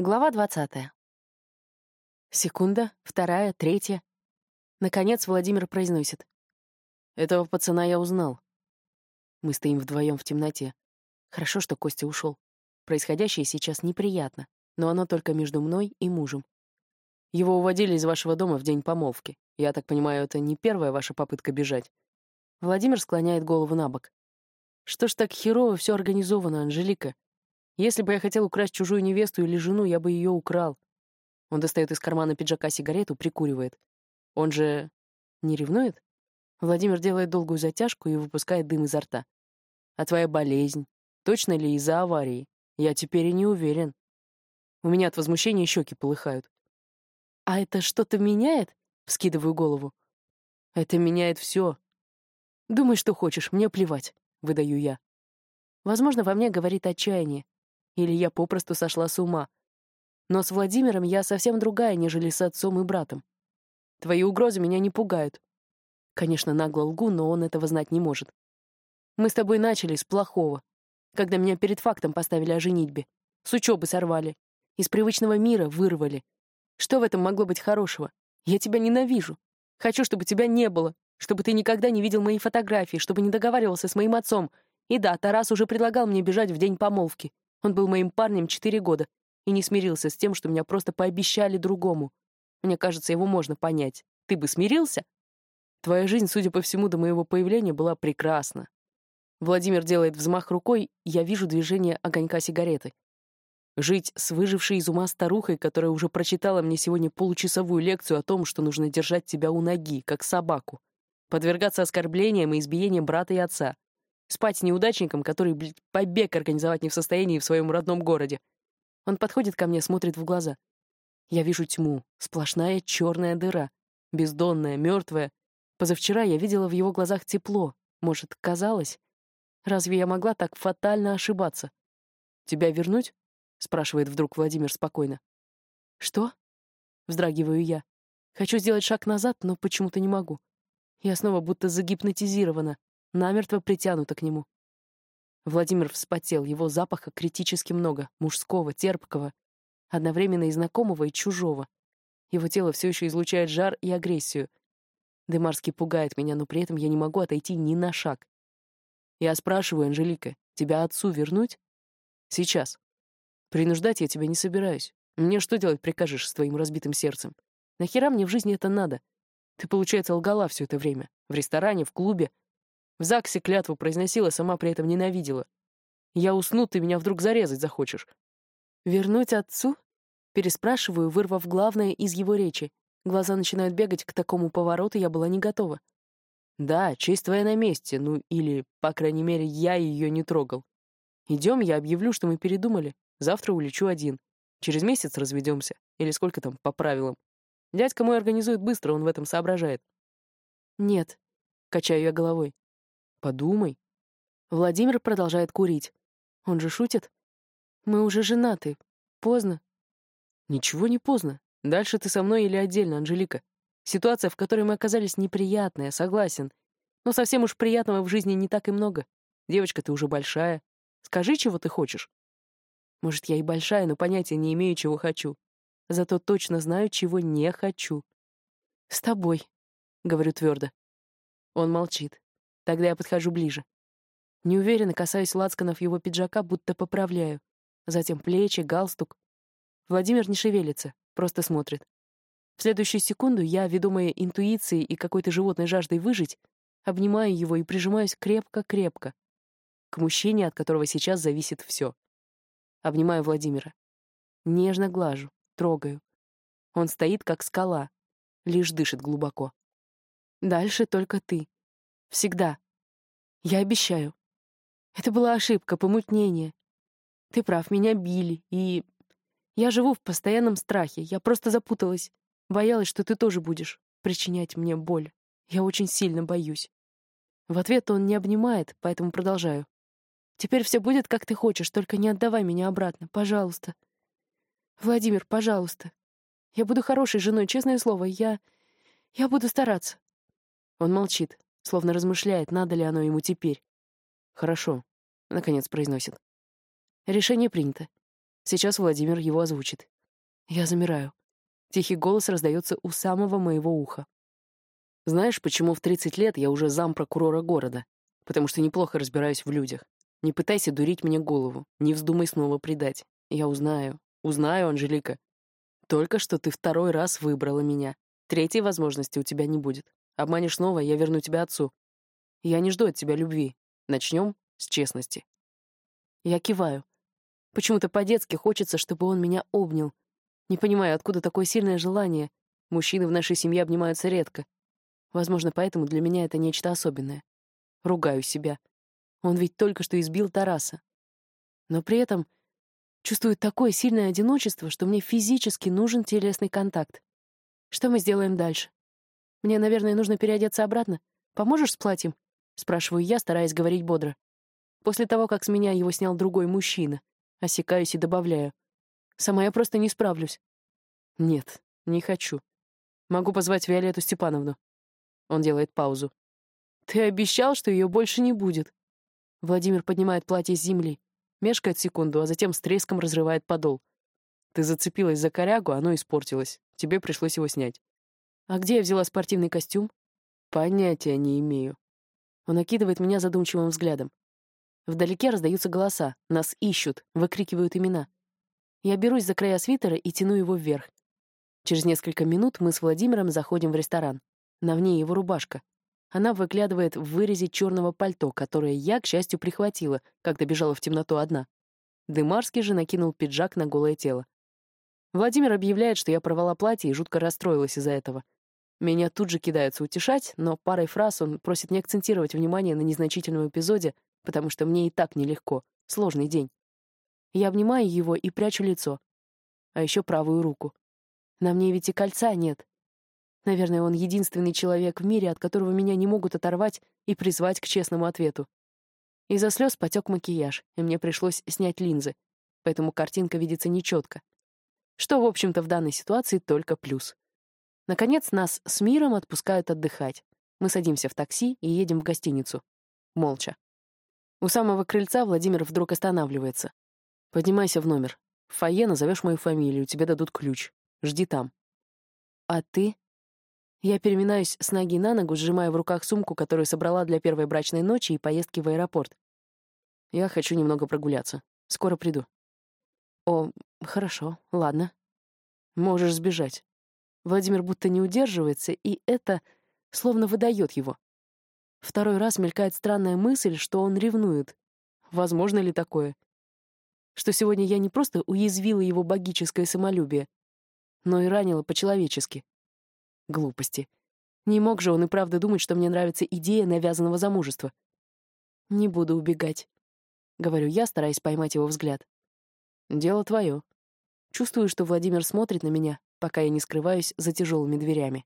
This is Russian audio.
Глава двадцатая. Секунда, вторая, третья. Наконец Владимир произносит. «Этого пацана я узнал». Мы стоим вдвоем в темноте. Хорошо, что Костя ушел. Происходящее сейчас неприятно, но оно только между мной и мужем. Его уводили из вашего дома в день помолвки. Я так понимаю, это не первая ваша попытка бежать. Владимир склоняет голову на бок. Что ж так херово все организовано, Анжелика? Если бы я хотел украсть чужую невесту или жену, я бы ее украл. Он достает из кармана пиджака сигарету, прикуривает. Он же не ревнует? Владимир делает долгую затяжку и выпускает дым изо рта. А твоя болезнь? Точно ли из-за аварии? Я теперь и не уверен. У меня от возмущения щеки полыхают. А это что-то меняет? Вскидываю голову. Это меняет все. Думай, что хочешь, мне плевать, выдаю я. Возможно, во мне говорит отчаяние. Или я попросту сошла с ума. Но с Владимиром я совсем другая, нежели с отцом и братом. Твои угрозы меня не пугают. Конечно, нагло лгу, но он этого знать не может. Мы с тобой начали с плохого, когда меня перед фактом поставили о женитьбе. С учебы сорвали. Из привычного мира вырвали. Что в этом могло быть хорошего? Я тебя ненавижу. Хочу, чтобы тебя не было, чтобы ты никогда не видел мои фотографии, чтобы не договаривался с моим отцом. И да, Тарас уже предлагал мне бежать в день помолвки. Он был моим парнем четыре года и не смирился с тем, что меня просто пообещали другому. Мне кажется, его можно понять. Ты бы смирился? Твоя жизнь, судя по всему, до моего появления была прекрасна. Владимир делает взмах рукой, я вижу движение огонька сигареты. Жить с выжившей из ума старухой, которая уже прочитала мне сегодня получасовую лекцию о том, что нужно держать тебя у ноги, как собаку. Подвергаться оскорблениям и избиениям брата и отца. Спать с неудачником, который, блядь, побег организовать не в состоянии в своем родном городе. Он подходит ко мне, смотрит в глаза. Я вижу тьму, сплошная черная дыра, бездонная, мертвая. Позавчера я видела в его глазах тепло. Может, казалось? Разве я могла так фатально ошибаться? «Тебя вернуть?» — спрашивает вдруг Владимир спокойно. «Что?» — вздрагиваю я. Хочу сделать шаг назад, но почему-то не могу. Я снова будто загипнотизирована, намертво притянута к нему. Владимир вспотел, его запаха критически много, мужского, терпкого, одновременно и знакомого, и чужого. Его тело все еще излучает жар и агрессию. Демарский пугает меня, но при этом я не могу отойти ни на шаг. Я спрашиваю, Анжелика, тебя отцу вернуть? Сейчас. Принуждать я тебя не собираюсь. Мне что делать прикажешь с твоим разбитым сердцем? Нахера мне в жизни это надо? Ты, получается, лгала все это время. В ресторане, в клубе, в ЗАГСе клятву произносила, сама при этом ненавидела. Я усну, ты меня вдруг зарезать захочешь. Вернуть отцу? Переспрашиваю, вырвав главное из его речи. Глаза начинают бегать, к такому повороту я была не готова. Да, честь твоя на месте, ну или, по крайней мере, я ее не трогал. Идем, я объявлю, что мы передумали. Завтра улечу один. Через месяц разведемся. Или сколько там, по правилам. Дядька мой организует быстро, он в этом соображает. Нет, качаю я головой. Подумай. Владимир продолжает курить. Он же шутит. Мы уже женаты. Поздно. Ничего не поздно. Дальше ты со мной или отдельно, Анжелика. Ситуация, в которой мы оказались, неприятная, согласен. Но совсем уж приятного в жизни не так и много. Девочка, ты уже большая. Скажи, чего ты хочешь. Может, я и большая, но понятия не имею, чего хочу. Зато точно знаю, чего не хочу. С тобой, — говорю твердо. Он молчит. Тогда я подхожу ближе. Неуверенно касаюсь лацканов его пиджака, будто поправляю. Затем плечи, галстук. Владимир не шевелится, просто смотрит. В следующую секунду я, ведомая интуицией и какой-то животной жаждой выжить, обнимаю его и прижимаюсь крепко-крепко. К мужчине, от которого сейчас зависит все. Обнимаю Владимира. Нежно глажу, трогаю. Он стоит, как скала, лишь дышит глубоко. Дальше только ты. Всегда. Я обещаю. Это была ошибка, помутнение. Ты прав, меня били, и... Я живу в постоянном страхе, я просто запуталась. Боялась, что ты тоже будешь причинять мне боль. Я очень сильно боюсь. В ответ он не обнимает, поэтому продолжаю. Теперь все будет, как ты хочешь, только не отдавай меня обратно, пожалуйста. Владимир, пожалуйста. Я буду хорошей женой, честное слово, я... Я буду стараться. Он молчит, словно размышляет, надо ли оно ему теперь. «Хорошо», — наконец произносит. «Решение принято. Сейчас Владимир его озвучит. Я замираю. Тихий голос раздается у самого моего уха. Знаешь, почему в 30 лет я уже зам прокурора города? Потому что неплохо разбираюсь в людях. Не пытайся дурить мне голову. Не вздумай снова предать. Я узнаю. Узнаю, Анжелика. Только что ты второй раз выбрала меня. Третьей возможности у тебя не будет. Обманешь снова, я верну тебя отцу. Я не жду от тебя любви. Начнем с честности. Я киваю. Почему-то по-детски хочется, чтобы он меня обнял. Не понимаю, откуда такое сильное желание. Мужчины в нашей семье обнимаются редко. Возможно, поэтому для меня это нечто особенное. Ругаю себя. Он ведь только что избил Тараса. Но при этом чувствую такое сильное одиночество, что мне физически нужен телесный контакт. Что мы сделаем дальше? Мне, наверное, нужно переодеться обратно. Поможешь с платьем? Спрашиваю я, стараясь говорить бодро. После того, как с меня его снял другой мужчина. Осекаюсь и добавляю. Сама я просто не справлюсь. Нет, не хочу. Могу позвать Виолетту Степановну. Он делает паузу. Ты обещал, что ее больше не будет. Владимир поднимает платье с земли, мешкает секунду, а затем с треском разрывает подол. Ты зацепилась за корягу, оно испортилось. Тебе пришлось его снять. А где я взяла спортивный костюм? Понятия не имею. Он окидывает меня задумчивым взглядом. Вдалеке раздаются голоса, нас ищут, выкрикивают имена. Я берусь за края свитера и тяну его вверх. Через несколько минут мы с Владимиром заходим в ресторан. На мне его рубашка. Она выглядывает в вырезе черного пальто, которое я, к счастью, прихватила, когда бежала в темноту одна. Дымарский же накинул пиджак на голое тело. Владимир объявляет, что я порвала платье и жутко расстроилась из-за этого. Меня тут же кидаются утешать, но парой фраз он просит не акцентировать внимание на незначительном эпизоде, потому что мне и так нелегко. Сложный день. Я обнимаю его и прячу лицо. А еще правую руку. На мне ведь и кольца нет. Наверное, он единственный человек в мире, от которого меня не могут оторвать и призвать к честному ответу. Из-за слез потек макияж, и мне пришлось снять линзы, поэтому картинка видится нечетко. Что, в общем-то, в данной ситуации только плюс. Наконец, нас с миром отпускают отдыхать. Мы садимся в такси и едем в гостиницу. Молча. У самого крыльца Владимир вдруг останавливается. «Поднимайся в номер. В фойе назовешь мою фамилию, тебе дадут ключ. Жди там». «А ты?» Я переминаюсь с ноги на ногу, сжимая в руках сумку, которую собрала для первой брачной ночи и поездки в аэропорт. Я хочу немного прогуляться. Скоро приду. О, хорошо, ладно. Можешь сбежать. Владимир будто не удерживается, и это словно выдает его. Второй раз мелькает странная мысль, что он ревнует. Возможно ли такое? Что сегодня я не просто уязвила его богическое самолюбие, но и ранила по-человечески. Глупости. Не мог же он и правда думать, что мне нравится идея навязанного замужества. «Не буду убегать», — говорю я, стараясь поймать его взгляд. «Дело твое». Чувствую, что Владимир смотрит на меня, пока я не скрываюсь за тяжелыми дверями.